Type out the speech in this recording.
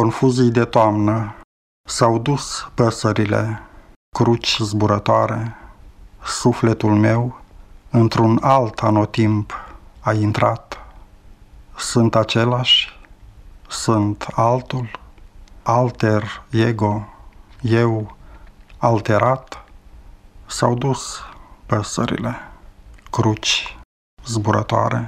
confuzii de toamnă, s-au dus păsările, cruci zburătoare, sufletul meu într-un alt anotimp a intrat. Sunt același, sunt altul, alter ego, eu alterat, s-au dus păsările, cruci zburătoare.